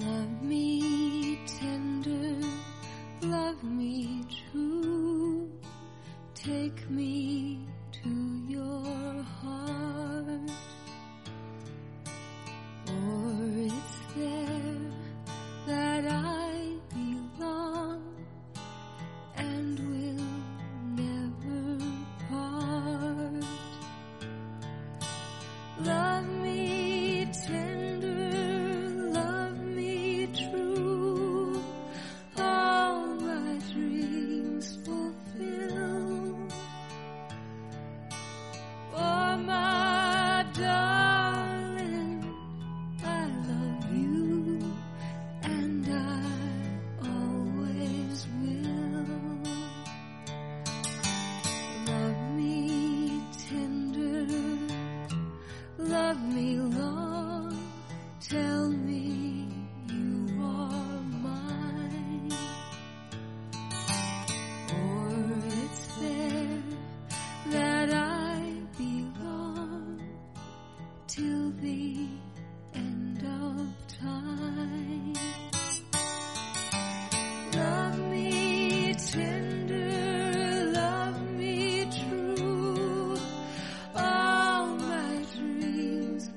Love me tender, love me true, take me Tell me you are mine, or it's there that I belong till the end of time. Love me tender, love me true, all my dreams.